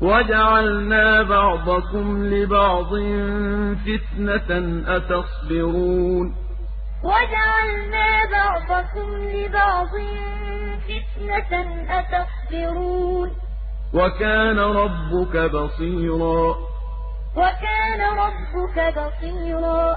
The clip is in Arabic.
وَجَعَلْنَا بَعْضَكُمْ لِبَعْضٍ فِتْنَةً أَتَصْبِرُونَ وَجَعَلْنَا بَعْضَكُمْ لِبَعْضٍ فِتْنَةً أَتَصْبِرُونَ وَكَانَ رَبُّكَ بَصِيرًا وَكَانَ رَبُّكَ بَصِيرًا